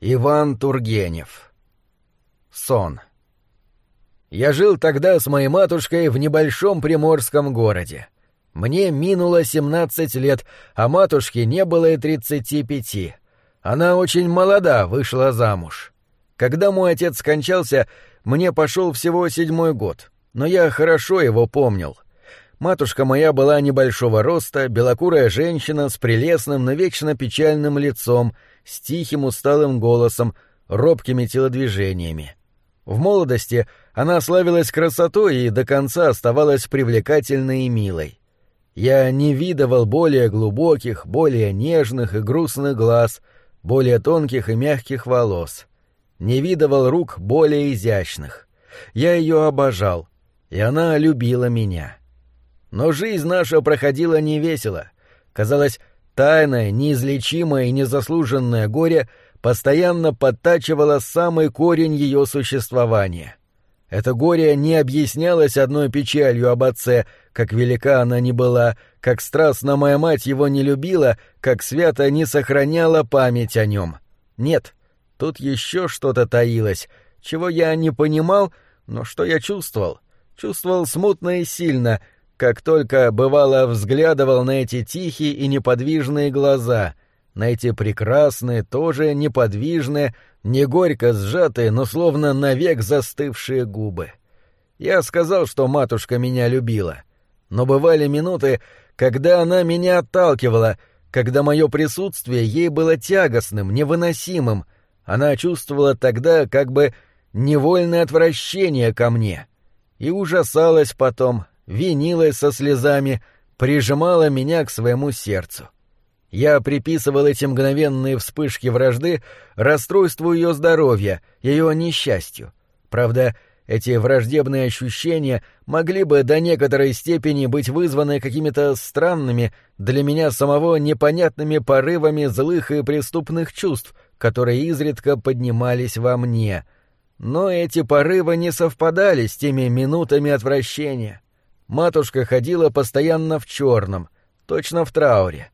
Иван Тургенев. Сон. Я жил тогда с моей матушкой в небольшом приморском городе. Мне минуло 17 лет, а матушке не было и 35. Она очень молода вышла замуж. Когда мой отец скончался, мне пошел всего седьмой год, но я хорошо его помнил. Матушка моя была небольшого роста, белокурая женщина с прелестным, но вечно печальным лицом — с тихим усталым голосом, робкими телодвижениями. В молодости она славилась красотой и до конца оставалась привлекательной и милой. Я не видывал более глубоких, более нежных и грустных глаз, более тонких и мягких волос. Не видывал рук более изящных. Я ее обожал, и она любила меня. Но жизнь наша проходила невесело. Казалось, Тайное, неизлечимое и незаслуженное горе постоянно подтачивало самый корень ее существования. Это горе не объяснялось одной печалью об отце, как велика она ни была, как страстно моя мать его не любила, как свято не сохраняла память о нем. Нет, тут еще что-то таилось, чего я не понимал, но что я чувствовал. Чувствовал смутно и сильно — как только бывало взглядывал на эти тихие и неподвижные глаза, на эти прекрасные, тоже неподвижные, не горько сжатые, но словно навек застывшие губы. Я сказал, что матушка меня любила, но бывали минуты, когда она меня отталкивала, когда мое присутствие ей было тягостным, невыносимым. Она чувствовала тогда как бы невольное отвращение ко мне и ужасалась потом, винилась со слезами, прижимала меня к своему сердцу. Я приписывал эти мгновенные вспышки вражды расстройству ее здоровья, ее несчастью. Правда, эти враждебные ощущения могли бы до некоторой степени быть вызваны какими-то странными, для меня самого непонятными порывами злых и преступных чувств, которые изредка поднимались во мне. Но эти порывы не совпадали с теми минутами отвращения. Матушка ходила постоянно в черном, точно в трауре.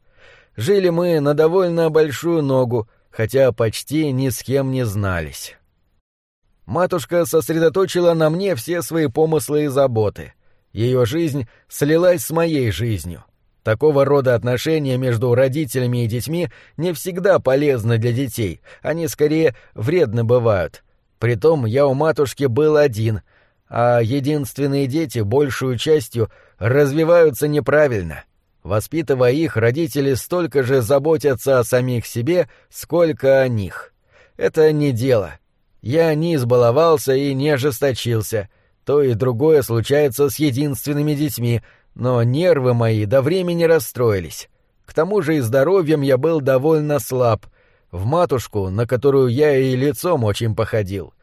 Жили мы на довольно большую ногу, хотя почти ни с кем не знались. Матушка сосредоточила на мне все свои помыслы и заботы. Ее жизнь слилась с моей жизнью. Такого рода отношения между родителями и детьми не всегда полезны для детей, они скорее вредны бывают. Притом я у матушки был один, а единственные дети большую частью развиваются неправильно. Воспитывая их, родители столько же заботятся о самих себе, сколько о них. Это не дело. Я не избаловался и не ожесточился. То и другое случается с единственными детьми, но нервы мои до времени расстроились. К тому же и здоровьем я был довольно слаб. В матушку, на которую я и лицом очень походил —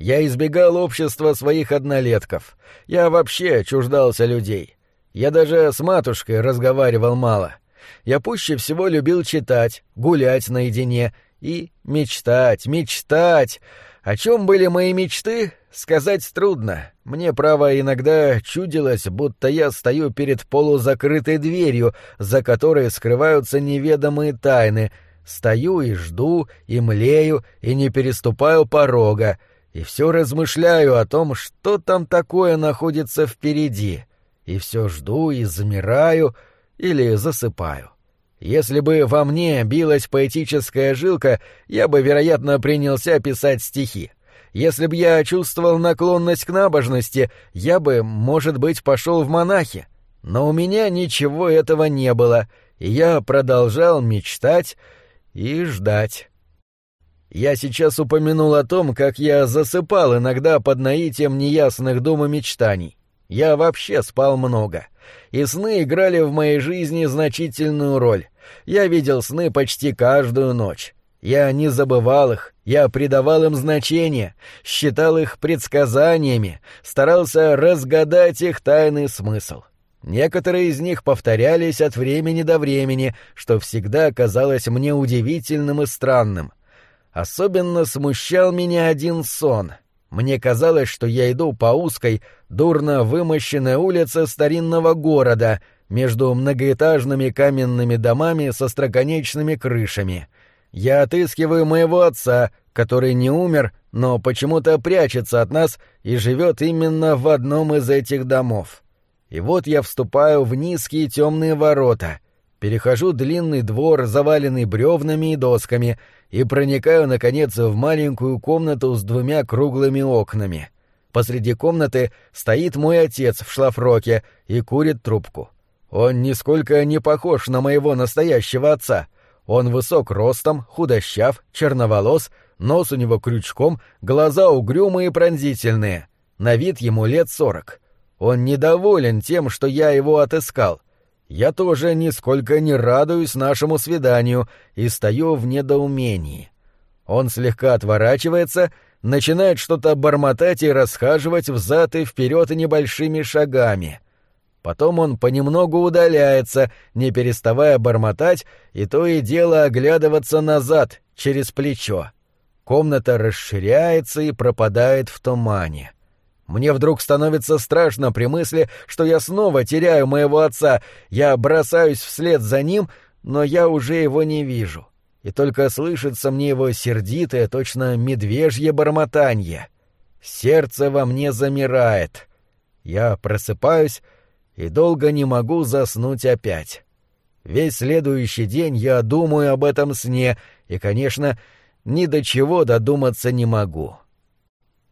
я избегал общества своих однолетков. Я вообще чуждался людей. Я даже с матушкой разговаривал мало. Я пуще всего любил читать, гулять наедине и мечтать, мечтать. О чем были мои мечты, сказать трудно. Мне, право, иногда чудилось, будто я стою перед полузакрытой дверью, за которой скрываются неведомые тайны. Стою и жду, и млею, и не переступаю порога — и все размышляю о том, что там такое находится впереди, и все жду и замираю или засыпаю. Если бы во мне билась поэтическая жилка, я бы, вероятно, принялся писать стихи. Если бы я чувствовал наклонность к набожности, я бы, может быть, пошел в монахи. Но у меня ничего этого не было, и я продолжал мечтать и ждать. Я сейчас упомянул о том, как я засыпал иногда под наитием неясных дум и мечтаний. Я вообще спал много. И сны играли в моей жизни значительную роль. Я видел сны почти каждую ночь. Я не забывал их, я придавал им значение, считал их предсказаниями, старался разгадать их тайный смысл. Некоторые из них повторялись от времени до времени, что всегда казалось мне удивительным и странным — Особенно смущал меня один сон. Мне казалось, что я иду по узкой, дурно вымощенной улице старинного города между многоэтажными каменными домами со строконечными крышами. я отыскиваю моего отца, который не умер, но почему-то прячется от нас и живет именно в одном из этих домов. И вот я вступаю в низкие темные ворота, перехожу длинный двор, заваленный бревнами и досками, и проникаю, наконец, в маленькую комнату с двумя круглыми окнами. Посреди комнаты стоит мой отец в шлафроке и курит трубку. Он нисколько не похож на моего настоящего отца. Он высок ростом, худощав, черноволос, нос у него крючком, глаза угрюмые и пронзительные. На вид ему лет сорок. Он недоволен тем, что я его отыскал. Я тоже нисколько не радуюсь нашему свиданию и стою в недоумении. Он слегка отворачивается, начинает что-то бормотать и расхаживать взад и вперед небольшими шагами — Потом он понемногу удаляется, не переставая бормотать, и то и дело оглядываться назад, через плечо. Комната расширяется и пропадает в тумане. Мне вдруг становится страшно при мысли, что я снова теряю моего отца. Я бросаюсь вслед за ним, но я уже его не вижу. И только слышится мне его сердитое, точно медвежье бормотанье. Сердце во мне замирает. Я просыпаюсь, и долго не могу заснуть опять. Весь следующий день я думаю об этом сне и, конечно, ни до чего додуматься не могу.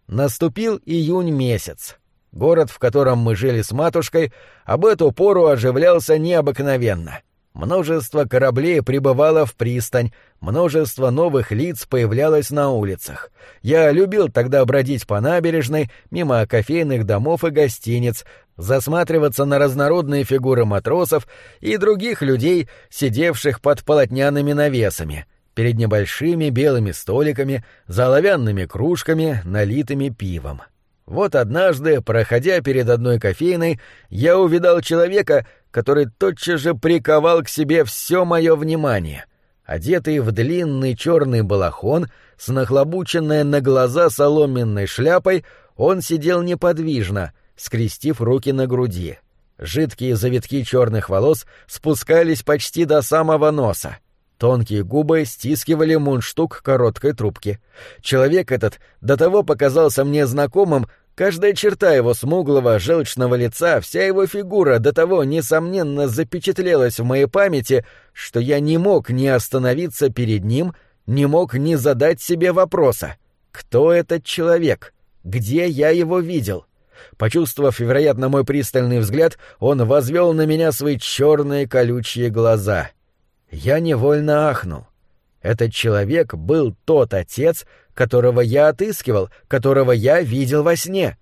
Наступил июнь месяц. Город, в котором мы жили с матушкой, об эту пору оживлялся необыкновенно. Множество кораблей прибывало в пристань, множество новых лиц появлялось на улицах. Я любил тогда бродить по набережной, мимо кофейных домов и гостиниц, засматриваться на разнородные фигуры матросов и других людей, сидевших под полотняными навесами, перед небольшими белыми столиками, за оловянными кружками, налитыми пивом. Вот однажды, проходя перед одной кофейной, я увидал человека, который тотчас же приковал к себе все мое внимание. Одетый в длинный черный балахон, с нахлобученной на глаза соломенной шляпой, он сидел неподвижно, скрестив руки на груди. Жидкие завитки черных волос спускались почти до самого носа. Тонкие губы стискивали мундштук короткой трубки. Человек этот до того показался мне знакомым, каждая черта его смуглого, желчного лица, вся его фигура до того, несомненно, запечатлелась в моей памяти, что я не мог ни остановиться перед ним, не мог ни задать себе вопроса. Кто этот человек? Где я его видел? Почувствовав, вероятно, мой пристальный взгляд, он возвел на меня свои черные колючие глаза — я невольно ахнул. Этот человек был тот отец, которого я отыскивал, которого я видел во сне.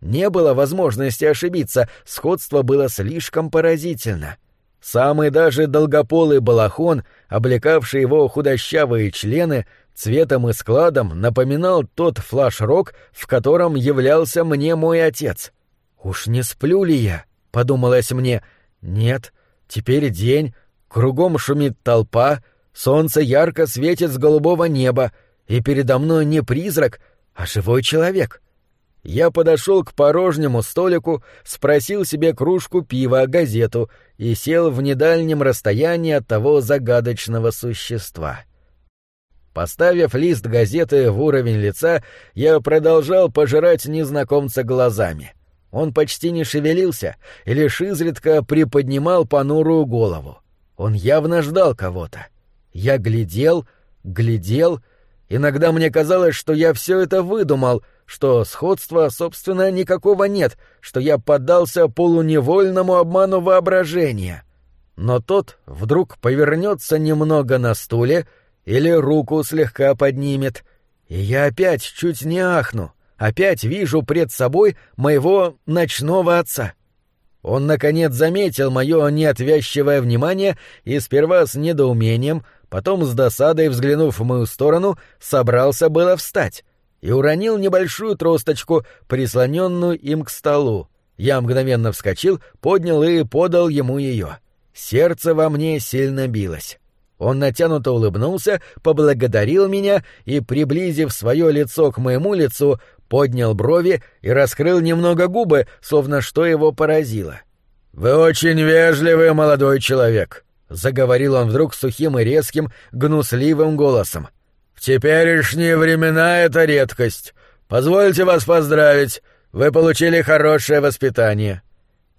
Не было возможности ошибиться, сходство было слишком поразительно. Самый даже долгополый балахон, облекавший его худощавые члены, цветом и складом напоминал тот флаш-рок, в котором являлся мне мой отец. «Уж не сплю ли я?» — подумалось мне. «Нет, теперь день, Кругом шумит толпа, солнце ярко светит с голубого неба, и передо мной не призрак, а живой человек. Я подошел к порожнему столику, спросил себе кружку пива, газету и сел в недальнем расстоянии от того загадочного существа. Поставив лист газеты в уровень лица, я продолжал пожирать незнакомца глазами. Он почти не шевелился и лишь изредка приподнимал понурую голову. Он явно ждал кого-то. Я глядел, глядел. Иногда мне казалось, что я все это выдумал, что сходства, собственно, никакого нет, что я поддался полуневольному обману воображения. Но тот вдруг повернется немного на стуле или руку слегка поднимет, и я опять чуть не ахну, опять вижу пред собой моего ночного отца. Он, наконец, заметил мое неотвязчивое внимание и сперва с недоумением, потом с досадой, взглянув в мою сторону, собрался было встать и уронил небольшую тросточку, прислоненную им к столу. Я мгновенно вскочил, поднял и подал ему ее. Сердце во мне сильно билось. Он натянуто улыбнулся, поблагодарил меня и, приблизив свое лицо к моему лицу, поднял брови и раскрыл немного губы, словно что его поразило. «Вы очень вежливый молодой человек. заговорил он вдруг сухим и резким, гнусливым голосом. В теперешние времена это редкость. Позвольте вас поздравить. Вы получили хорошее воспитание.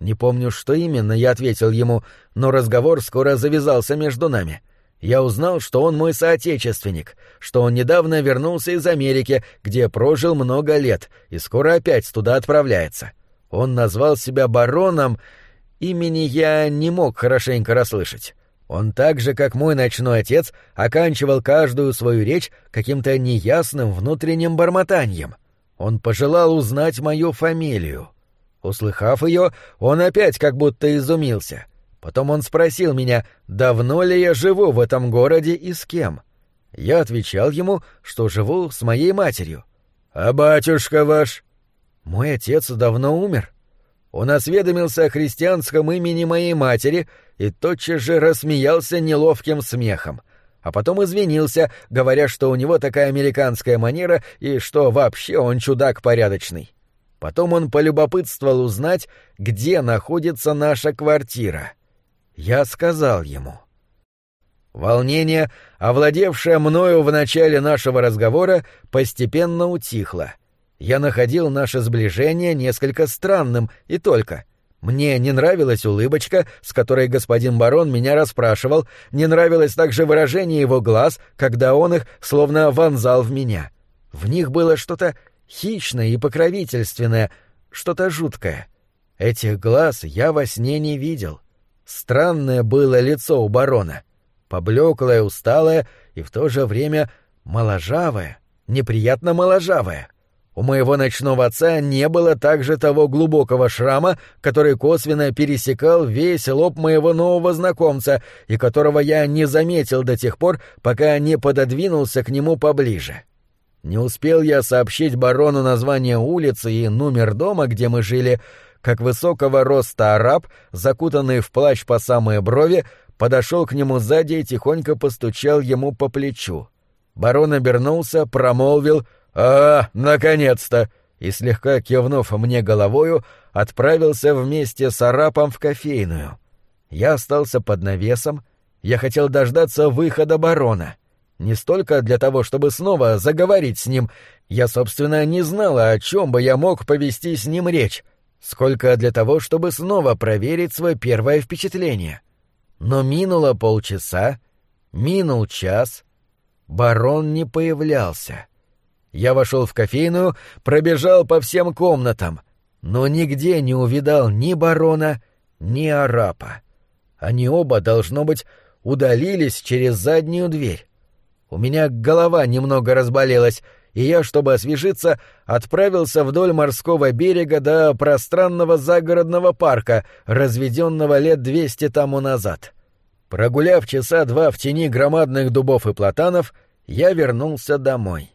Не помню, что именно я ответил ему, но разговор скоро завязался между нами. Я узнал, что он мой соотечественник, что он недавно вернулся из Америки, где прожил много лет, и скоро опять туда отправляется. Он назвал себя бароном, имени я не мог хорошенько расслышать. Он так же, как мой ночной отец, оканчивал каждую свою речь каким-то неясным внутренним бормотанием. Он пожелал узнать мою фамилию. Услыхав ее, он опять как будто изумился. Потом он спросил меня, давно ли я живу в этом городе и с кем. Я отвечал ему, что живу с моей матерью. «А батюшка ваш?» «Мой отец давно умер», он осведомился о христианском имени моей матери и тотчас же рассмеялся неловким смехом, а потом извинился, говоря, что у него такая американская манера и что вообще он чудак порядочный. Потом он полюбопытствовал узнать, где находится наша квартира. Я сказал ему. Волнение, овладевшее мною в начале нашего разговора, постепенно утихло — я находил наше сближение несколько странным и только. Мне не нравилась улыбочка, с которой господин барон меня расспрашивал, не нравилось также выражение его глаз, когда он их словно вонзал в меня. В них было что-то хищное и покровительственное, что-то жуткое. Этих глаз я во сне не видел. Странное было лицо у барона. Поблеклое, усталое и в то же время моложавое, неприятно моложавое. У моего ночного отца не было также того глубокого шрама, который косвенно пересекал весь лоб моего нового знакомца и которого я не заметил до тех пор, пока не пододвинулся к нему поближе. Не успел я сообщить барону название улицы и номер дома, где мы жили, как высокого роста араб, закутанный в плащ по самые брови, подошел к нему сзади и тихонько постучал ему по плечу. Барон обернулся, промолвил — «А, наконец-то!» и, слегка кивнув мне головою, отправился вместе с арапом в кофейную. Я остался под навесом, я хотел дождаться выхода барона. Не столько для того, чтобы снова заговорить с ним, я, собственно, не знала, о чем бы я мог повести с ним речь, сколько для того, чтобы снова проверить свое первое впечатление. Но минуло полчаса, минул час, барон не появлялся. Я вошел в кофейную, пробежал по всем комнатам, но нигде не увидал ни барона, ни арапа. Они оба, должно быть, удалились через заднюю дверь. У меня голова немного разболелась, и я, чтобы освежиться, отправился вдоль морского берега до пространного загородного парка, разведенного лет двести тому назад. Прогуляв часа два в тени громадных дубов и платанов, я вернулся домой.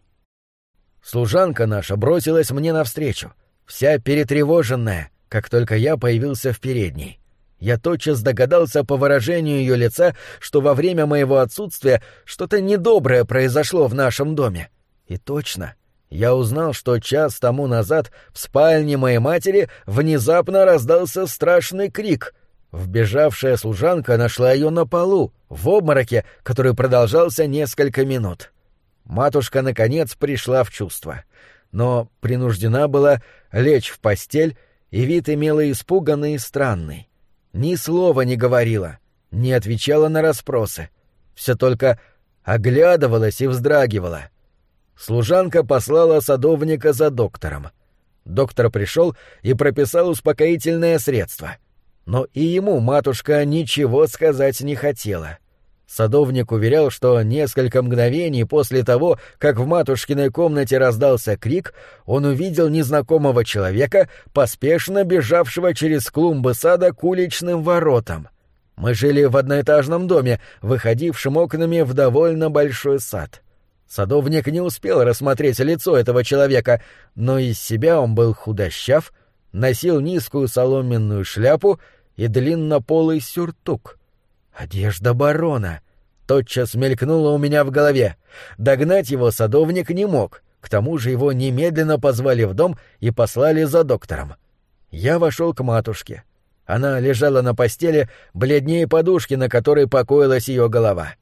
Служанка наша бросилась мне навстречу, вся перетревоженная, как только я появился в передней. Я тотчас догадался по выражению ее лица, что во время моего отсутствия что-то недоброе произошло в нашем доме. И точно, я узнал, что час тому назад в спальне моей матери внезапно раздался страшный крик. Вбежавшая служанка нашла ее на полу, в обмороке, который продолжался несколько минут. Матушка, наконец, пришла в чувство, но принуждена была лечь в постель, и вид имела испуганный и странный. Ни слова не говорила, не отвечала на расспросы, все только оглядывалась и вздрагивала. Служанка послала садовника за доктором. Доктор пришел и прописал успокоительное средство. Но и ему матушка ничего сказать не хотела — Садовник уверял, что несколько мгновений после того, как в матушкиной комнате раздался крик, он увидел незнакомого человека, поспешно бежавшего через клумбы сада к уличным воротам. Мы жили в одноэтажном доме, выходившем окнами в довольно большой сад. Садовник не успел рассмотреть лицо этого человека, но из себя он был худощав, носил низкую соломенную шляпу и длиннополый сюртук — Одежда барона. Тотчас мелькнуло у меня в голове. Догнать его садовник не мог. К тому же его немедленно позвали в дом и послали за доктором. Я вошел к матушке. Она лежала на постели, бледнее подушки, на которой покоилась ее голова.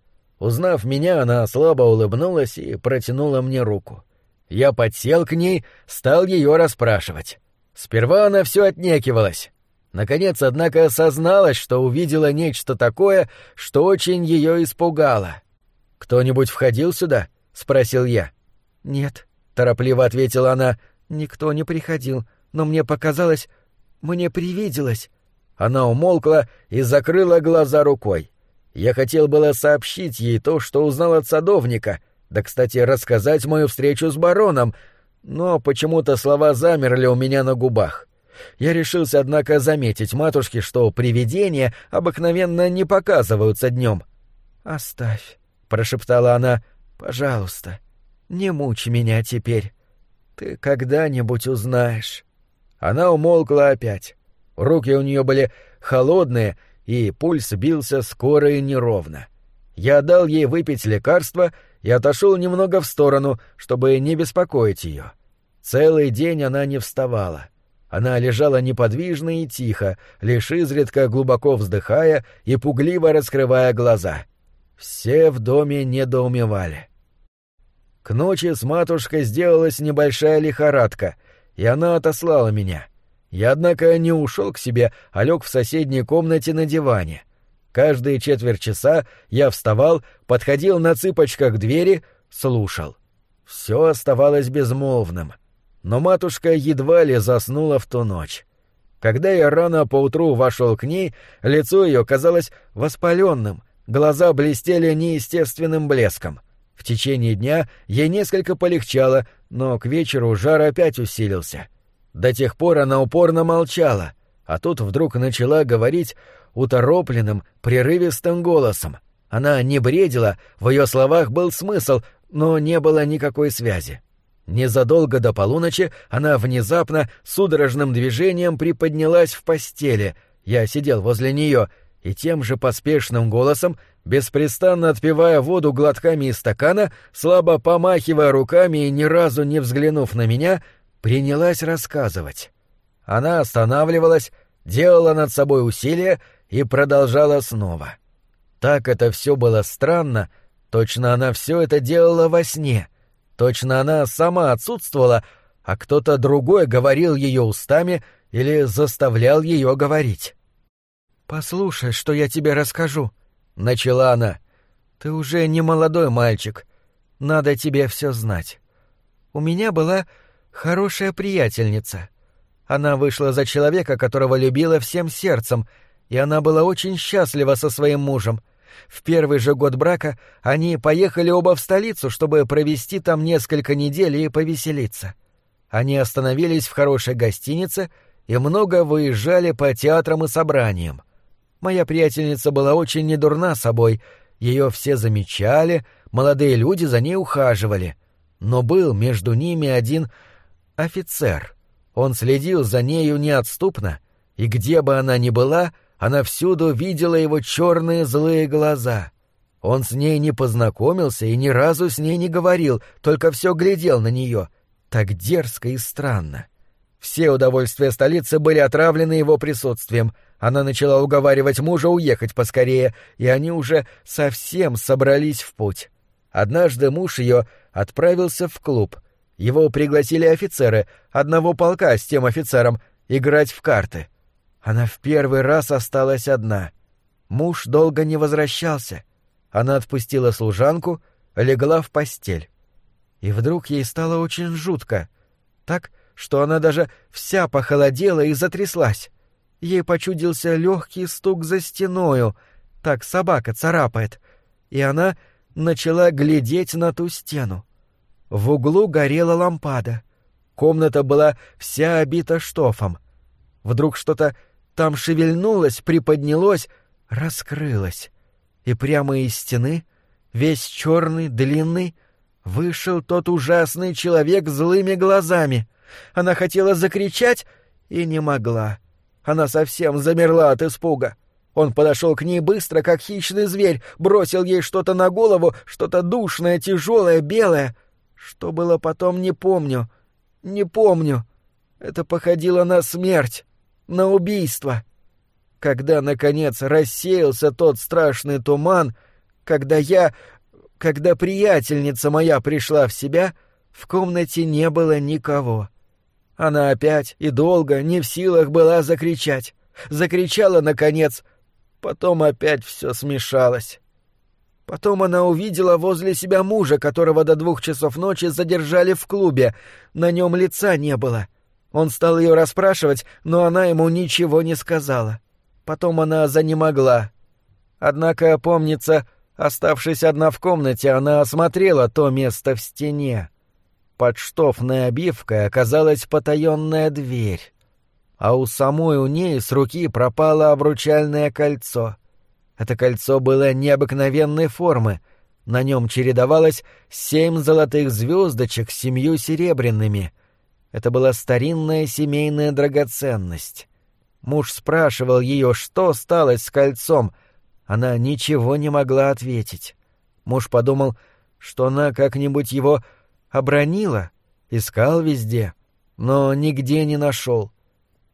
Узнав меня, она слабо улыбнулась и протянула мне руку. Я подсел к ней, стал ее расспрашивать. Сперва она все отнекивалась. Наконец, однако, осозналась, что увидела нечто такое, что очень ее испугало. «Кто-нибудь входил сюда?» — спросил я. «Нет», — торопливо ответила она. «Никто не приходил, но мне показалось... Мне привиделось». Она умолкла и закрыла глаза рукой. Я хотел было сообщить ей то, что узнал от садовника, да, кстати, рассказать мою встречу с бароном, но почему-то слова замерли у меня на губах. Я решился, однако, заметить матушке, что привидения обыкновенно не показываются днем. «Оставь», — прошептала она, — «пожалуйста, не мучь меня теперь. Ты когда-нибудь узнаешь». Она умолкла опять. Руки у нее были холодные, и пульс бился скоро и неровно. Я дал ей выпить лекарство и отошел немного в сторону, чтобы не беспокоить ее. Целый день она не вставала. Она лежала неподвижно и тихо, лишь изредка глубоко вздыхая и пугливо раскрывая глаза. Все в доме недоумевали. К ночи с матушкой сделалась небольшая лихорадка, и она отослала меня — я, однако, не ушел к себе, а лег в соседней комнате на диване. Каждые четверть часа я вставал, подходил на цыпочках к двери, слушал. Все оставалось безмолвным. Но матушка едва ли заснула в ту ночь. Когда я рано поутру вошел к ней, лицо ее казалось воспаленным, глаза блестели неестественным блеском. В течение дня ей несколько полегчало, но к вечеру жар опять усилился — до тех пор она упорно молчала, а тут вдруг начала говорить уторопленным, прерывистым голосом. Она не бредила, в ее словах был смысл, но не было никакой связи. Незадолго до полуночи она внезапно, судорожным движением приподнялась в постели. Я сидел возле нее, и тем же поспешным голосом, беспрестанно отпивая воду глотками из стакана, слабо помахивая руками и ни разу не взглянув на меня, принялась рассказывать. Она останавливалась, делала над собой усилия и продолжала снова. Так это все было странно, точно она все это делала во сне, точно она сама отсутствовала, а кто-то другой говорил ее устами или заставлял ее говорить. «Послушай, что я тебе расскажу», — начала она. «Ты уже не молодой мальчик. Надо тебе все знать. У меня была Хорошая приятельница. Она вышла за человека, которого любила всем сердцем, и она была очень счастлива со своим мужем. В первый же год брака они поехали оба в столицу, чтобы провести там несколько недель и повеселиться. Они остановились в хорошей гостинице и много выезжали по театрам и собраниям. Моя приятельница была очень недурна собой, ее все замечали, молодые люди за ней ухаживали. Но был между ними один офицер. Он следил за нею неотступно, и где бы она ни была, она всюду видела его черные злые глаза. Он с ней не познакомился и ни разу с ней не говорил, только все глядел на нее. Так дерзко и странно. Все удовольствия столицы были отравлены его присутствием. Она начала уговаривать мужа уехать поскорее, и они уже совсем собрались в путь. Однажды муж ее отправился в клуб, его пригласили офицеры, одного полка с тем офицером, играть в карты. Она в первый раз осталась одна. Муж долго не возвращался. Она отпустила служанку, легла в постель. И вдруг ей стало очень жутко. Так, что она даже вся похолодела и затряслась. Ей почудился легкий стук за стеною, так собака царапает, и она начала глядеть на ту стену. В углу горела лампада. Комната была вся обита штофом. Вдруг что-то там шевельнулось, приподнялось, раскрылось. И прямо из стены, весь черный, длинный, вышел тот ужасный человек злыми глазами. Она хотела закричать и не могла. Она совсем замерла от испуга. Он подошел к ней быстро, как хищный зверь, бросил ей что-то на голову, что-то душное, тяжелое, белое. Что было потом, не помню. Не помню. Это походило на смерть, на убийство. Когда, наконец, рассеялся тот страшный туман, когда я... когда приятельница моя пришла в себя, в комнате не было никого. Она опять и долго не в силах была закричать. Закричала, наконец, потом опять все смешалось. Потом она увидела возле себя мужа, которого до двух часов ночи задержали в клубе. На нем лица не было. Он стал ее расспрашивать, но она ему ничего не сказала. Потом она занемогла. Однако, помнится, оставшись одна в комнате, она осмотрела то место в стене. Под штофной обивкой оказалась потаенная дверь. А у самой у ней с руки пропало обручальное кольцо — это кольцо было необыкновенной формы. На нем чередовалось семь золотых звездочек с семью серебряными. Это была старинная семейная драгоценность. Муж спрашивал ее, что стало с кольцом. Она ничего не могла ответить. Муж подумал, что она как-нибудь его обронила, искал везде, но нигде не нашел.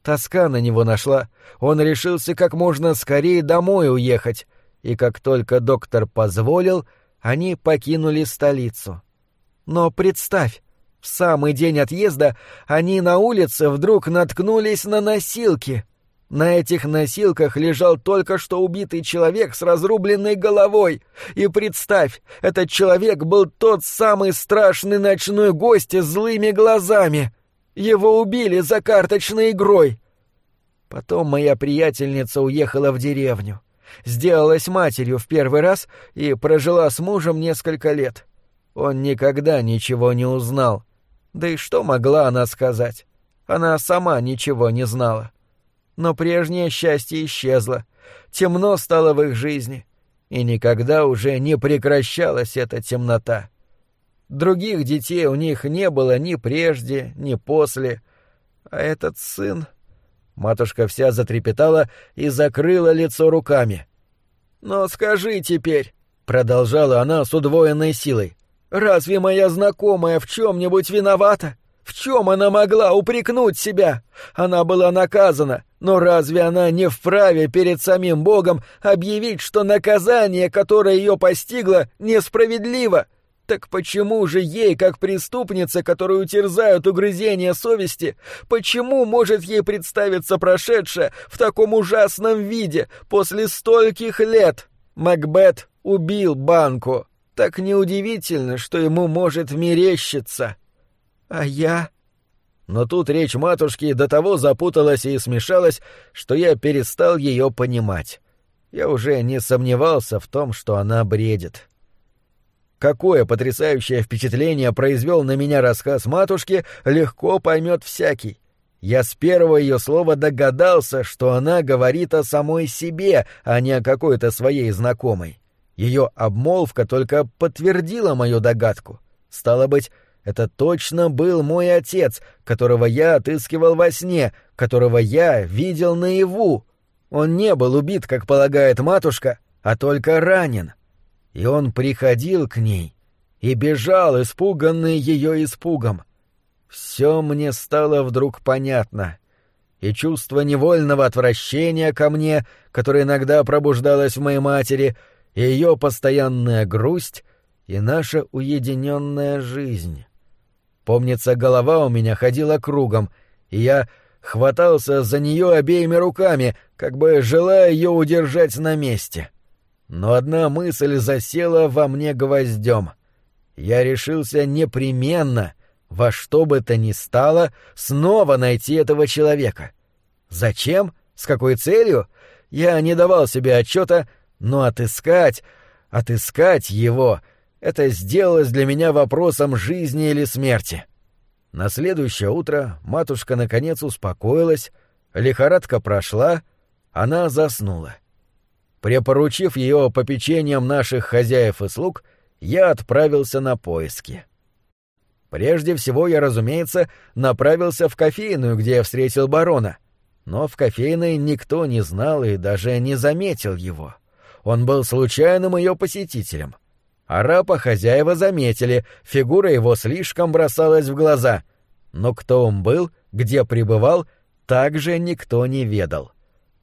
Тоска на него нашла. Он решился как можно скорее домой уехать, и как только доктор позволил, они покинули столицу. Но представь, в самый день отъезда они на улице вдруг наткнулись на носилки. На этих носилках лежал только что убитый человек с разрубленной головой. И представь, этот человек был тот самый страшный ночной гость с злыми глазами. Его убили за карточной игрой. Потом моя приятельница уехала в деревню. Сделалась матерью в первый раз и прожила с мужем несколько лет. Он никогда ничего не узнал. Да и что могла она сказать? Она сама ничего не знала. Но прежнее счастье исчезло. Темно стало в их жизни. И никогда уже не прекращалась эта темнота. Других детей у них не было ни прежде, ни после. А этот сын... Матушка вся затрепетала и закрыла лицо руками. «Но скажи теперь», — продолжала она с удвоенной силой, «разве моя знакомая в чем-нибудь виновата? В чем она могла упрекнуть себя? Она была наказана, но разве она не вправе перед самим Богом объявить, что наказание, которое ее постигло, несправедливо?» Так почему же ей, как преступнице, которую терзают угрызения совести, почему может ей представиться прошедшее в таком ужасном виде после стольких лет? Макбет убил банку. Так неудивительно, что ему может мерещиться. А я... Но тут речь матушки до того запуталась и смешалась, что я перестал ее понимать. Я уже не сомневался в том, что она бредит. Какое потрясающее впечатление произвел на меня рассказ матушки, легко поймет всякий. Я с первого ее слова догадался, что она говорит о самой себе, а не о какой-то своей знакомой. Ее обмолвка только подтвердила мою догадку. Стало быть, это точно был мой отец, которого я отыскивал во сне, которого я видел наяву. Он не был убит, как полагает матушка, а только ранен и он приходил к ней и бежал, испуганный ее испугом. Все мне стало вдруг понятно, и чувство невольного отвращения ко мне, которое иногда пробуждалось в моей матери, и ее постоянная грусть, и наша уединенная жизнь. Помнится, голова у меня ходила кругом, и я хватался за нее обеими руками, как бы желая ее удержать на месте. — но одна мысль засела во мне гвоздем. Я решился непременно, во что бы то ни стало, снова найти этого человека. Зачем? С какой целью? Я не давал себе отчета, но отыскать, отыскать его — это сделалось для меня вопросом жизни или смерти. На следующее утро матушка наконец успокоилась, лихорадка прошла, она заснула. Препоручив ее попечением наших хозяев и слуг, я отправился на поиски. Прежде всего я, разумеется, направился в кофейную, где я встретил барона. Но в кофейной никто не знал и даже не заметил его. Он был случайным ее посетителем. Арапа хозяева заметили, фигура его слишком бросалась в глаза. Но кто он был, где пребывал, также никто не ведал. —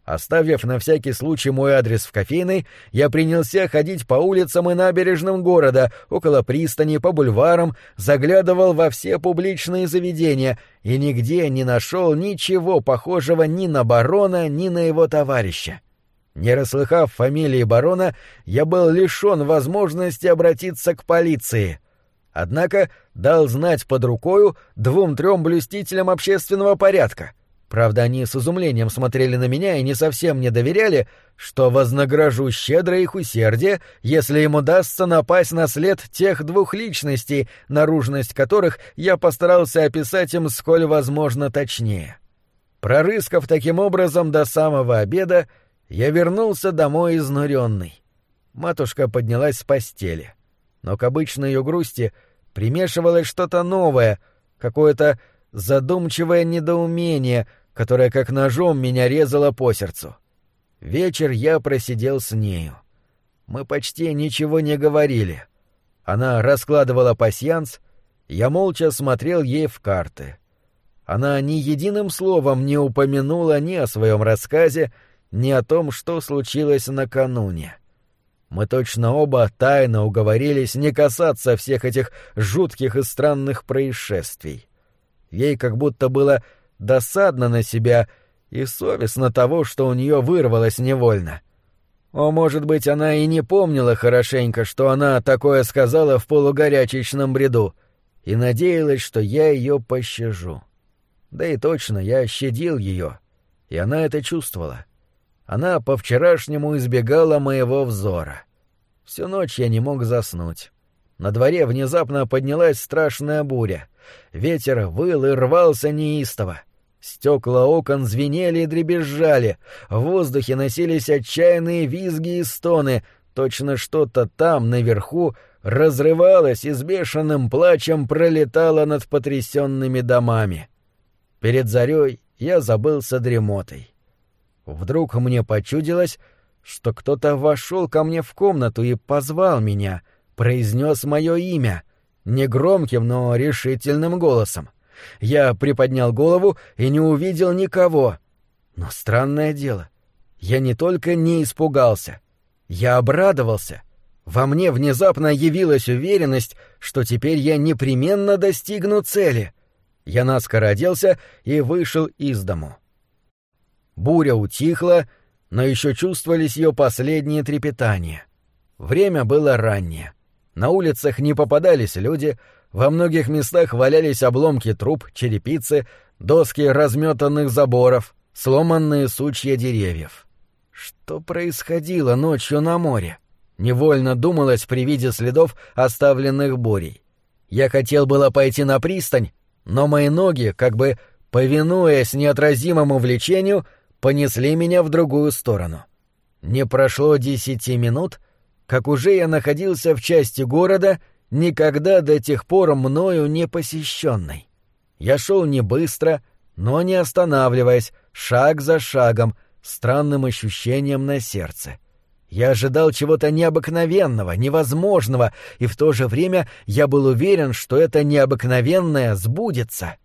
Оставив на всякий случай мой адрес в кофейной, я принялся ходить по улицам и набережным города, около пристани, по бульварам, заглядывал во все публичные заведения и нигде не нашел ничего похожего ни на барона, ни на его товарища. Не расслыхав фамилии барона, я был лишен возможности обратиться к полиции. Однако дал знать под рукою двум-трем блюстителям общественного порядка — Правда, они с изумлением смотрели на меня и не совсем мне доверяли, что вознагражу щедро их усердие, если им удастся напасть на след тех двух личностей, наружность которых я постарался описать им сколь возможно точнее. Прорыскав таким образом до самого обеда, я вернулся домой изнуренный. Матушка поднялась с постели. Но к обычной ее грусти примешивалось что-то новое, какое-то задумчивое недоумение, которое как ножом меня резало по сердцу. Вечер я просидел с нею. Мы почти ничего не говорили. Она раскладывала пасьянс, я молча смотрел ей в карты. Она ни единым словом не упомянула ни о своем рассказе, ни о том, что случилось накануне. Мы точно оба тайно уговорились не касаться всех этих жутких и странных происшествий. Ей как будто было досадно на себя и совестно того, что у нее вырвалось невольно. О, может быть, она и не помнила хорошенько, что она такое сказала в полугорячечном бреду, и надеялась, что я ее пощажу. Да и точно, я щадил ее, и она это чувствовала. Она по-вчерашнему избегала моего взора. Всю ночь я не мог заснуть. На дворе внезапно поднялась страшная буря. Ветер выл и рвался неистово. Стекла окон звенели и дребезжали, в воздухе носились отчаянные визги и стоны, точно что-то там, наверху, разрывалось и с бешеным плачем пролетало над потрясенными домами. Перед зарей я забылся дремотой. Вдруг мне почудилось, что кто-то вошел ко мне в комнату и позвал меня — произнес мое имя, негромким, но решительным голосом. Я приподнял голову и не увидел никого. Но странное дело, я не только не испугался, я обрадовался. Во мне внезапно явилась уверенность, что теперь я непременно достигну цели. Я наскоро оделся и вышел из дому. Буря утихла, но еще чувствовались ее последние трепетания. Время было раннее. На улицах не попадались люди, во многих местах валялись обломки труб, черепицы, доски разметанных заборов, сломанные сучья деревьев. Что происходило ночью на море? Невольно думалось при виде следов, оставленных бурей. Я хотел было пойти на пристань, но мои ноги, как бы повинуясь неотразимому влечению, понесли меня в другую сторону. Не прошло десяти минут, как уже я находился в части города, никогда до тех пор мною не посещенной. Я шел не быстро, но не останавливаясь, шаг за шагом, странным ощущением на сердце. Я ожидал чего-то необыкновенного, невозможного, и в то же время я был уверен, что это необыкновенное сбудется.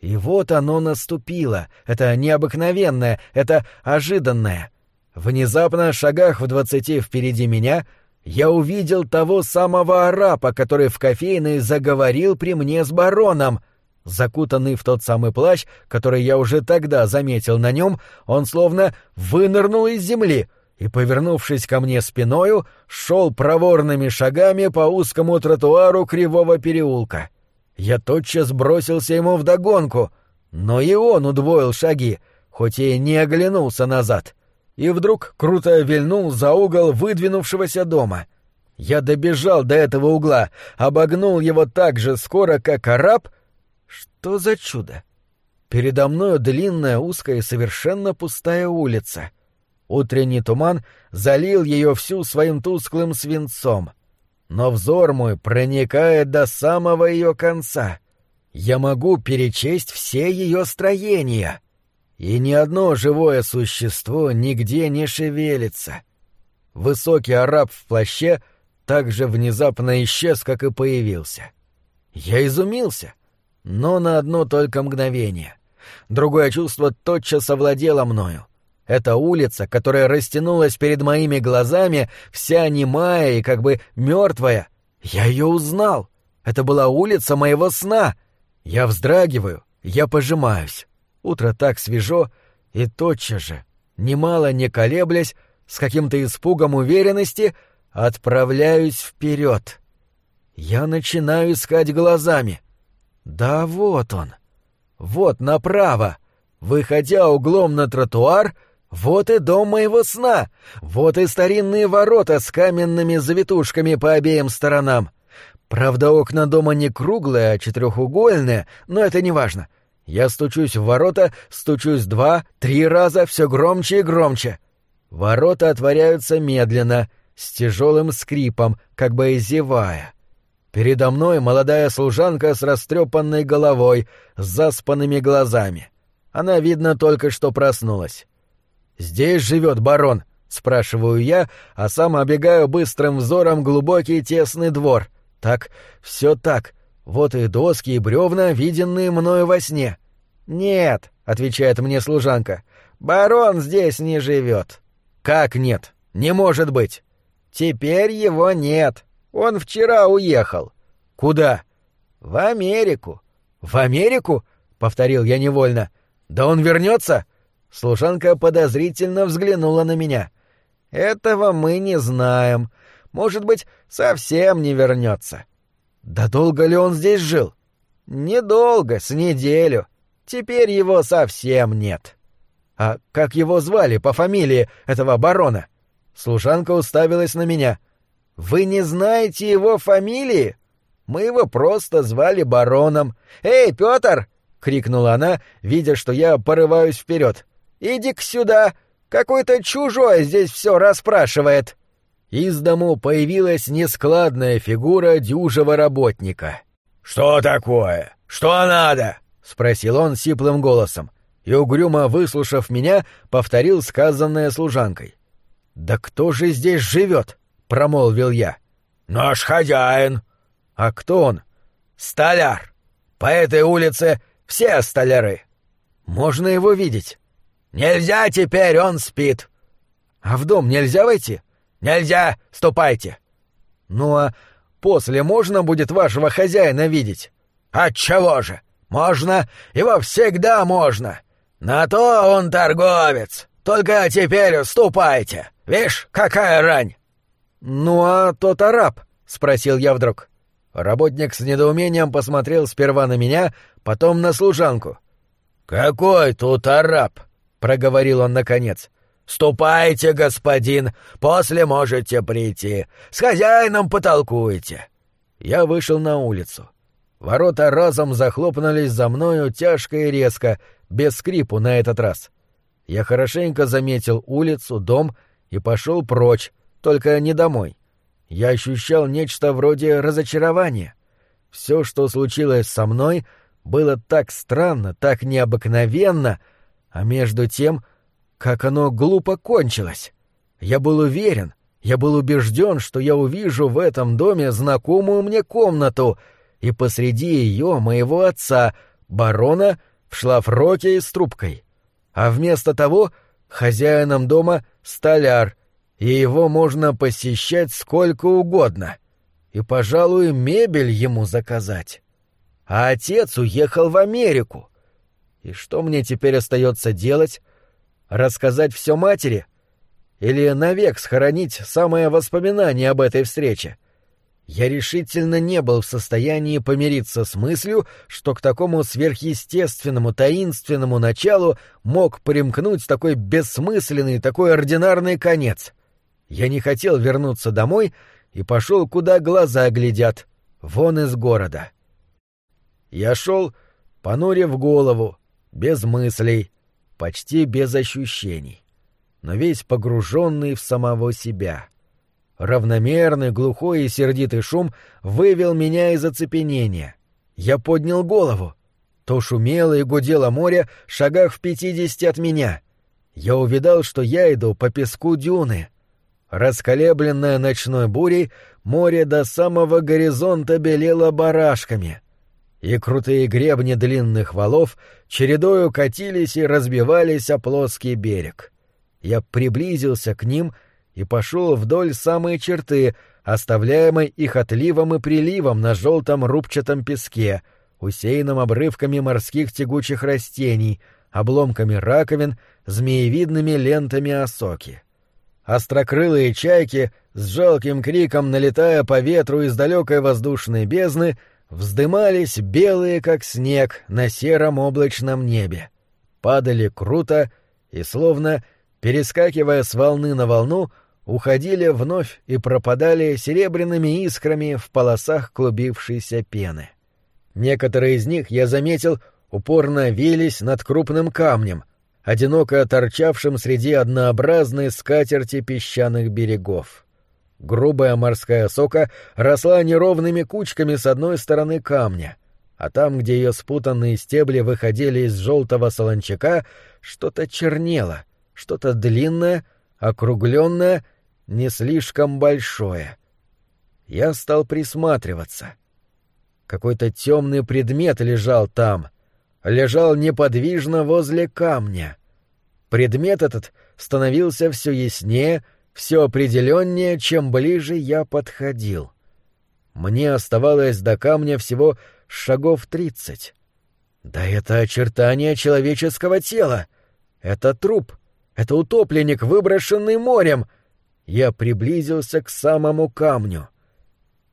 И вот оно наступило, это необыкновенное, это ожиданное. Внезапно, шагах в двадцати впереди меня, я увидел того самого арапа, который в кофейной заговорил при мне с бароном. Закутанный в тот самый плащ, который я уже тогда заметил на нем, он словно вынырнул из земли и, повернувшись ко мне спиною, шел проворными шагами по узкому тротуару кривого переулка. Я тотчас бросился ему вдогонку, но и он удвоил шаги, хоть и не оглянулся назад — и вдруг круто вильнул за угол выдвинувшегося дома. Я добежал до этого угла, обогнул его так же скоро, как араб. Что за чудо? Передо мною длинная, узкая и совершенно пустая улица. Утренний туман залил ее всю своим тусклым свинцом. Но взор мой проникает до самого ее конца. Я могу перечесть все ее строения — и ни одно живое существо нигде не шевелится. Высокий араб в плаще так же внезапно исчез, как и появился. Я изумился, но на одно только мгновение. Другое чувство тотчас овладело мною. Эта улица, которая растянулась перед моими глазами, вся немая и как бы мертвая. Я ее узнал. Это была улица моего сна. Я вздрагиваю, я пожимаюсь. Утро так свежо, и тотчас же, немало не колеблясь, с каким-то испугом уверенности, отправляюсь вперед. Я начинаю искать глазами. Да вот он. Вот направо. Выходя углом на тротуар, вот и дом моего сна. Вот и старинные ворота с каменными завитушками по обеим сторонам. Правда, окна дома не круглые, а четырехугольные, но это не важно. Я стучусь в ворота, стучусь два, три раза, все громче и громче. Ворота отворяются медленно, с тяжелым скрипом, как бы зевая. Передо мной молодая служанка с растрепанной головой, с заспанными глазами. Она, видно, только что проснулась. «Здесь живет барон?» — спрашиваю я, а сам обегаю быстрым взором глубокий тесный двор. Так, все так. Вот и доски, и бревна, виденные мною во сне. «Нет», — отвечает мне служанка, — «барон здесь не живет». «Как нет? Не может быть!» «Теперь его нет. Он вчера уехал». «Куда?» «В Америку». «В Америку?» — повторил я невольно. «Да он вернется?» Служанка подозрительно взглянула на меня. «Этого мы не знаем. Может быть, совсем не вернется». «Да долго ли он здесь жил?» «Недолго, с неделю. Теперь его совсем нет». «А как его звали по фамилии этого барона?» Служанка уставилась на меня. «Вы не знаете его фамилии? Мы его просто звали бароном. Эй, Петр!» — крикнула она, видя, что я порываюсь вперед. «Иди-ка сюда! Какой-то чужой здесь все расспрашивает!» Из дому появилась нескладная фигура дюжего работника. «Что такое? Что надо?» — спросил он сиплым голосом и, угрюмо выслушав меня, повторил сказанное служанкой. «Да кто же здесь живет?» — промолвил я. «Наш хозяин». «А кто он?» «Столяр. По этой улице все столяры». «Можно его видеть?» «Нельзя теперь, он спит». «А в дом нельзя войти?» «Нельзя, ступайте». «Ну а после можно будет вашего хозяина видеть?» «Отчего же? Можно, его всегда можно. На то он торговец. Только теперь ступайте. Вишь, какая рань!» «Ну а тот араб?» — спросил я вдруг. Работник с недоумением посмотрел сперва на меня, потом на служанку. «Какой тут араб?» — проговорил он наконец. «Ступайте, господин, после можете прийти. С хозяином потолкуйте». Я вышел на улицу. Ворота разом захлопнулись за мною тяжко и резко, без скрипу на этот раз. Я хорошенько заметил улицу, дом и пошел прочь, только не домой. Я ощущал нечто вроде разочарования. Все, что случилось со мной, было так странно, так необыкновенно, а между тем, как оно глупо кончилось. Я был уверен, я был убежден, что я увижу в этом доме знакомую мне комнату — и посреди ее моего отца, барона, в шлафроке и с трубкой. А вместо того хозяином дома столяр, и его можно посещать сколько угодно. И, пожалуй, мебель ему заказать. А отец уехал в Америку. И что мне теперь остается делать? Рассказать все матери? Или навек схоронить самое воспоминание об этой встрече? Я решительно не был в состоянии помириться с мыслью, что к такому сверхъестественному, таинственному началу мог примкнуть такой бессмысленный, такой ординарный конец. Я не хотел вернуться домой и пошел, куда глаза глядят, вон из города. Я шел, понурив голову, без мыслей, почти без ощущений, но весь погруженный в самого себя — Равномерный, глухой и сердитый шум вывел меня из оцепенения. Я поднял голову. То шумело и гудело море в шагах в пятидесяти от меня. Я увидал, что я иду по песку дюны. Расколебленное ночной бурей, море до самого горизонта белело барашками. И крутые гребни длинных валов чередою катились и разбивались о плоский берег. Я приблизился к ним и пошел вдоль самой черты, оставляемой их отливом и приливом на желтом рубчатом песке, усеянном обрывками морских тягучих растений, обломками раковин, змеевидными лентами осоки. Острокрылые чайки, с жалким криком налетая по ветру из далекой воздушной бездны, вздымались белые, как снег, на сером облачном небе. Падали круто и, словно перескакивая с волны на волну, уходили вновь и пропадали серебряными искрами в полосах клубившейся пены. Некоторые из них, я заметил, упорно вились над крупным камнем, одиноко торчавшим среди однообразной скатерти песчаных берегов. Грубая морская сока росла неровными кучками с одной стороны камня, а там, где ее спутанные стебли выходили из желтого солончака, что-то чернело, что-то длинное, округленное, не слишком большое. Я стал присматриваться. Какой-то темный предмет лежал там, лежал неподвижно возле камня. Предмет этот становился все яснее, все определеннее, чем ближе я подходил. Мне оставалось до камня всего шагов тридцать. Да это очертание человеческого тела. Это труп. Это утопленник, выброшенный морем. Я приблизился к самому камню.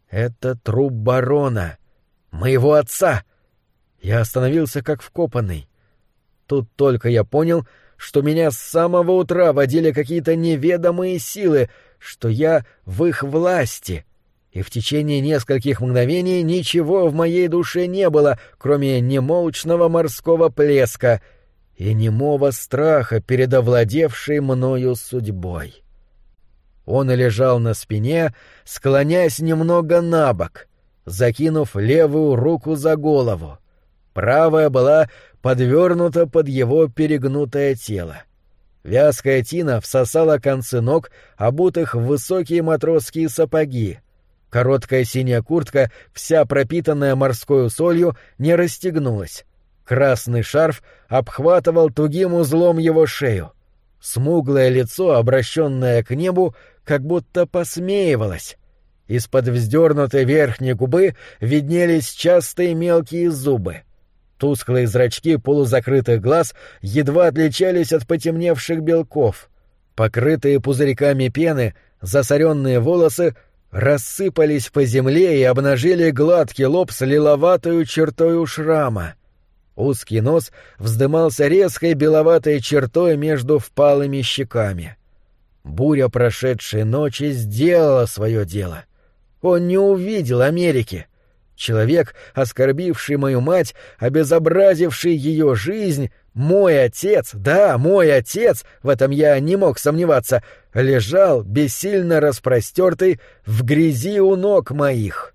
Это труп барона. Моего отца. Я остановился как вкопанный. Тут только я понял, что меня с самого утра водили какие-то неведомые силы, что я в их власти. И в течение нескольких мгновений ничего в моей душе не было, кроме немолчного морского плеска и немого страха перед овладевшей мною судьбой. Он лежал на спине, склоняясь немного на бок, закинув левую руку за голову. Правая была подвернута под его перегнутое тело. Вязкая тина всосала концы ног, обутых в высокие матросские сапоги. Короткая синяя куртка, вся пропитанная морской солью, не расстегнулась. Красный шарф обхватывал тугим узлом его шею. Смуглое лицо, обращенное к небу, как будто посмеивалось. Из-под вздернутой верхней губы виднелись частые мелкие зубы — Тусклые зрачки полузакрытых глаз едва отличались от потемневших белков. Покрытые пузырьками пены, засоренные волосы рассыпались по земле и обнажили гладкий лоб с лиловатой чертой шрама. Узкий нос вздымался резкой беловатой чертой между впалыми щеками. Буря прошедшей ночи сделала свое дело. Он не увидел Америки — Человек, оскорбивший мою мать, обезобразивший ее жизнь, мой отец, да, мой отец, в этом я не мог сомневаться, лежал, бессильно распростертый, в грязи у ног моих.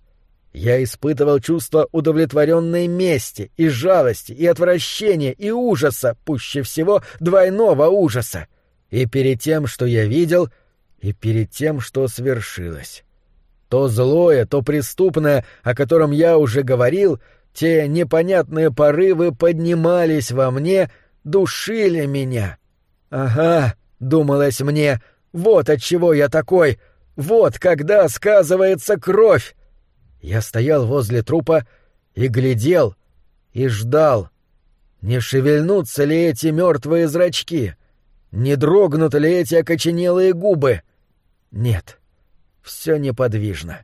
Я испытывал чувство удовлетворенной мести и жалости, и отвращения, и ужаса, пуще всего двойного ужаса. И перед тем, что я видел, и перед тем, что свершилось. То злое, то преступное, о котором я уже говорил, те непонятные порывы поднимались во мне, душили меня. «Ага», — думалось мне, — «вот от чего я такой, вот когда сказывается кровь». Я стоял возле трупа и глядел, и ждал. Не шевельнутся ли эти мертвые зрачки? Не дрогнут ли эти окоченелые губы? Нет. — все неподвижно.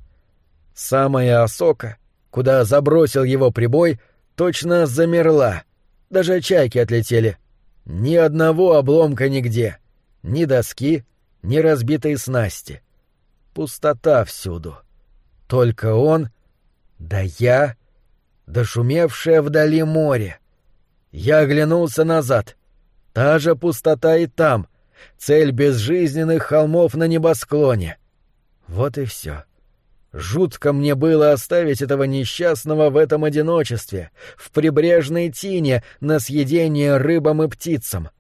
Самая осока, куда забросил его прибой, точно замерла. Даже чайки отлетели. Ни одного обломка нигде. Ни доски, ни разбитой снасти. Пустота всюду. Только он, да я, да шумевшее вдали море. Я оглянулся назад. Та же пустота и там. Цель безжизненных холмов на небосклоне. Вот и все. Жутко мне было оставить этого несчастного в этом одиночестве, в прибрежной тине, на съедение рыбам и птицам.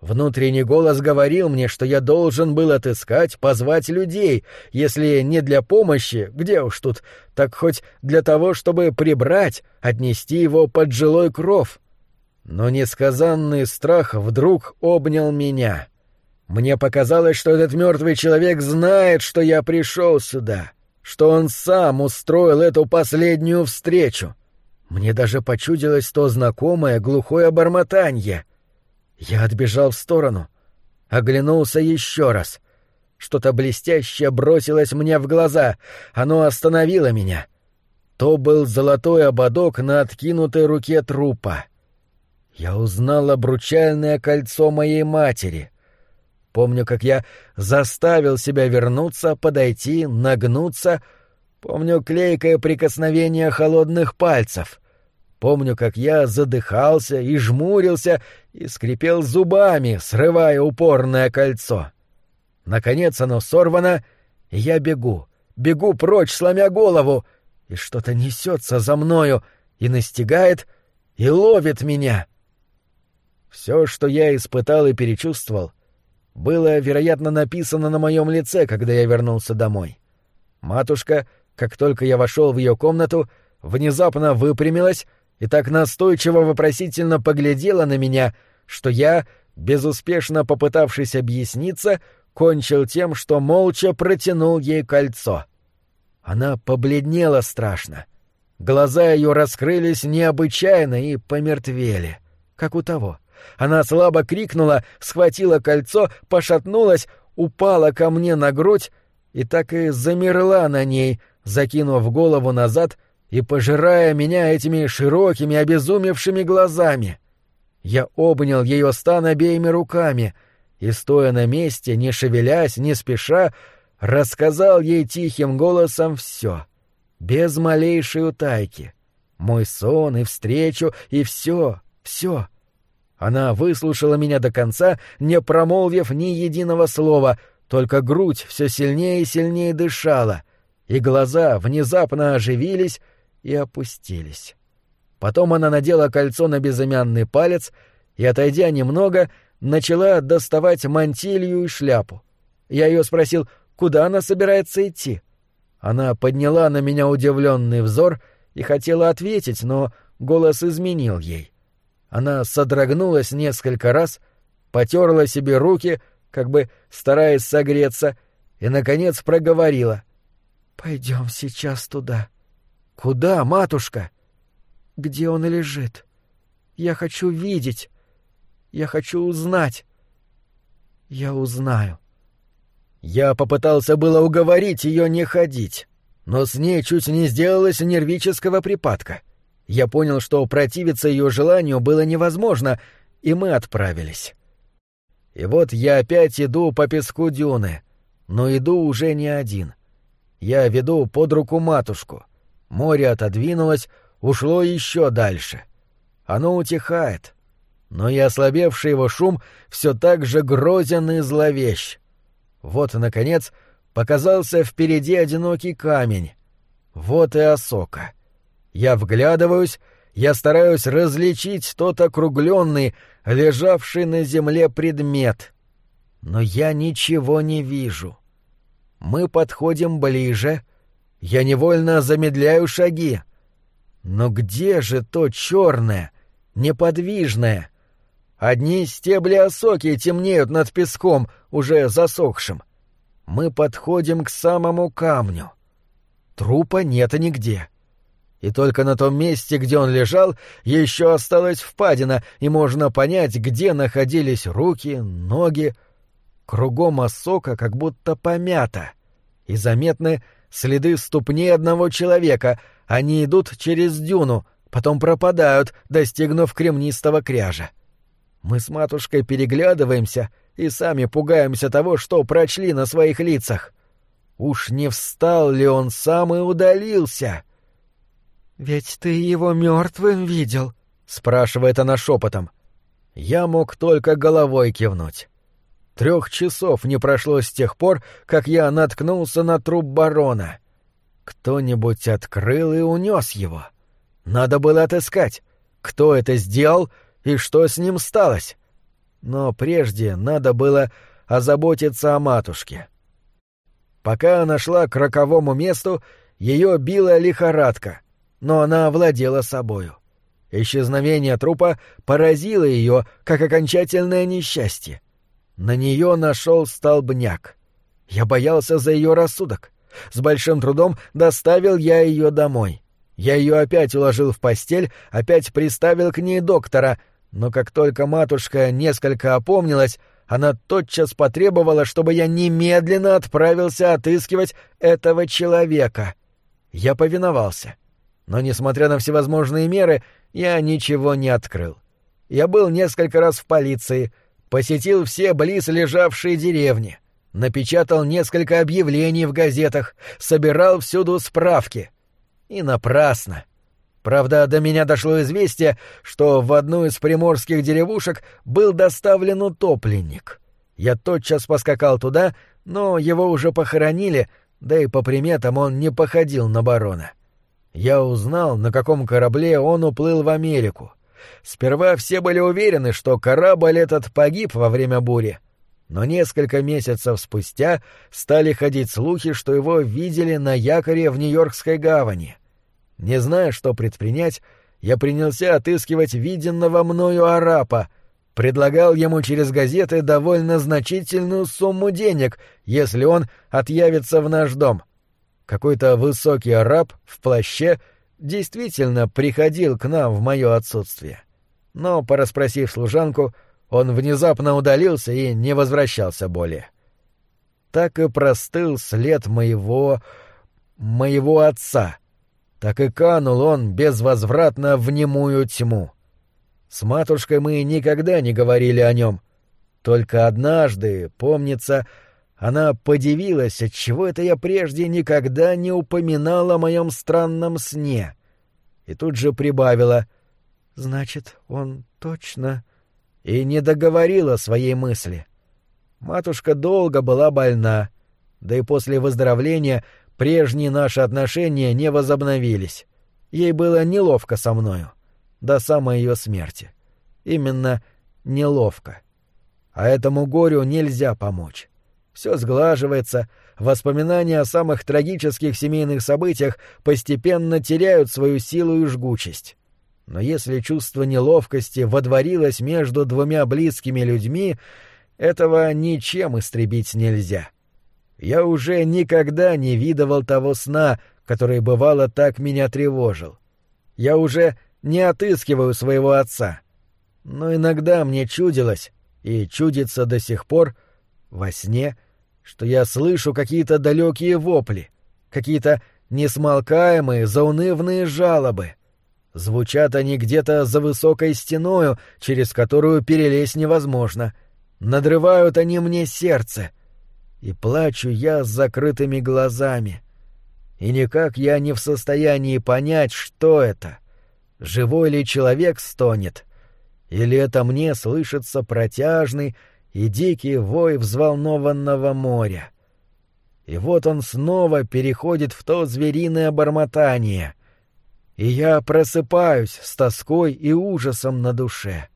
Внутренний голос говорил мне, что я должен был отыскать, позвать людей, если не для помощи, где уж тут, так хоть для того, чтобы прибрать, отнести его под жилой кров. Но несказанный страх вдруг обнял меня. Мне показалось, что этот мертвый человек знает, что я пришел сюда, что он сам устроил эту последнюю встречу. Мне даже почудилось то знакомое глухое бормотанье. Я отбежал в сторону, оглянулся еще раз. Что-то блестящее бросилось мне в глаза, оно остановило меня. То был золотой ободок на откинутой руке трупа. Я узнал обручальное кольцо моей матери. Помню, как я заставил себя вернуться, подойти, нагнуться. Помню клейкое прикосновение холодных пальцев. Помню, как я задыхался и жмурился и скрипел зубами, срывая упорное кольцо. Наконец оно сорвано, и я бегу, бегу прочь, сломя голову, и что-то несется за мною и настигает, и ловит меня. Все, что я испытал и перечувствовал — было, вероятно, написано на моем лице, когда я вернулся домой. Матушка, как только я вошел в ее комнату, внезапно выпрямилась и так настойчиво вопросительно поглядела на меня, что я, безуспешно попытавшись объясниться, кончил тем, что молча протянул ей кольцо. Она побледнела страшно. Глаза ее раскрылись необычайно и помертвели, как у того — она слабо крикнула, схватила кольцо, пошатнулась, упала ко мне на грудь и так и замерла на ней, закинув голову назад и пожирая меня этими широкими, обезумевшими глазами. Я обнял ее стан обеими руками и, стоя на месте, не шевелясь, не спеша, рассказал ей тихим голосом все, без малейшей утайки. Мой сон и встречу, и все, все — она выслушала меня до конца, не промолвив ни единого слова, только грудь все сильнее и сильнее дышала, и глаза внезапно оживились и опустились. Потом она надела кольцо на безымянный палец и, отойдя немного, начала доставать мантилью и шляпу. Я ее спросил, куда она собирается идти. Она подняла на меня удивленный взор и хотела ответить, но голос изменил ей. Она содрогнулась несколько раз, потерла себе руки, как бы стараясь согреться, и, наконец, проговорила. «Пойдем сейчас туда». «Куда, матушка?» «Где он лежит? Я хочу видеть. Я хочу узнать. Я узнаю». Я попытался было уговорить ее не ходить, но с ней чуть не сделалось нервического припадка — я понял, что противиться ее желанию было невозможно, и мы отправились. И вот я опять иду по песку дюны, но иду уже не один. Я веду под руку матушку. Море отодвинулось, ушло еще дальше. Оно утихает, но и ослабевший его шум все так же грозен и зловещ. Вот, наконец, показался впереди одинокий камень. Вот и осока — я вглядываюсь, я стараюсь различить тот округленный, лежавший на земле предмет. Но я ничего не вижу. Мы подходим ближе. Я невольно замедляю шаги. Но где же то черное, неподвижное? Одни стебли осоки темнеют над песком, уже засохшим. Мы подходим к самому камню. Трупа нет нигде. — и только на том месте, где он лежал, еще осталась впадина, и можно понять, где находились руки, ноги. Кругом осока как будто помято, и заметны следы ступней одного человека, они идут через дюну, потом пропадают, достигнув кремнистого кряжа. Мы с матушкой переглядываемся и сами пугаемся того, что прочли на своих лицах. Уж не встал ли он сам и удалился?» «Ведь ты его мертвым видел?» — спрашивает она шепотом. Я мог только головой кивнуть. Трех часов не прошло с тех пор, как я наткнулся на труп барона. Кто-нибудь открыл и унес его. Надо было отыскать, кто это сделал и что с ним сталось. Но прежде надо было озаботиться о матушке. Пока она шла к роковому месту, ее била лихорадка но она овладела собою. Исчезновение трупа поразило ее, как окончательное несчастье. На нее нашел столбняк. Я боялся за ее рассудок. С большим трудом доставил я ее домой. Я ее опять уложил в постель, опять приставил к ней доктора, но как только матушка несколько опомнилась, она тотчас потребовала, чтобы я немедленно отправился отыскивать этого человека. Я повиновался. Но, несмотря на всевозможные меры, я ничего не открыл. Я был несколько раз в полиции, посетил все близ лежавшие деревни, напечатал несколько объявлений в газетах, собирал всюду справки. И напрасно. Правда, до меня дошло известие, что в одну из приморских деревушек был доставлен утопленник. Я тотчас поскакал туда, но его уже похоронили, да и по приметам он не походил на барона. Я узнал, на каком корабле он уплыл в Америку. Сперва все были уверены, что корабль этот погиб во время бури, но несколько месяцев спустя стали ходить слухи, что его видели на якоре в Нью-Йоркской гавани. Не зная, что предпринять, я принялся отыскивать виденного мною арапа, предлагал ему через газеты довольно значительную сумму денег, если он отъявится в наш дом. Какой-то высокий араб в плаще действительно приходил к нам в мое отсутствие. Но, порасспросив служанку, он внезапно удалился и не возвращался более. Так и простыл след моего... моего отца. Так и канул он безвозвратно в немую тьму. С матушкой мы никогда не говорили о нем. Только однажды, помнится, она подивилась, отчего это я прежде никогда не упоминал о моем странном сне. И тут же прибавила «Значит, он точно...» и не договорила своей мысли. Матушка долго была больна, да и после выздоровления прежние наши отношения не возобновились. Ей было неловко со мною, до самой ее смерти. Именно неловко. А этому горю нельзя помочь. Все сглаживается, воспоминания о самых трагических семейных событиях постепенно теряют свою силу и жгучесть. Но если чувство неловкости водворилось между двумя близкими людьми, этого ничем истребить нельзя. Я уже никогда не видывал того сна, который бывало так меня тревожил. Я уже не отыскиваю своего отца. Но иногда мне чудилось, и чудится до сих пор, во сне, что я слышу какие-то далекие вопли, какие-то несмолкаемые, заунывные жалобы — Звучат они где-то за высокой стеною, через которую перелезть невозможно. Надрывают они мне сердце. И плачу я с закрытыми глазами. И никак я не в состоянии понять, что это. Живой ли человек стонет? Или это мне слышится протяжный и дикий вой взволнованного моря? И вот он снова переходит в то звериное бормотание — и я просыпаюсь с тоской и ужасом на душе.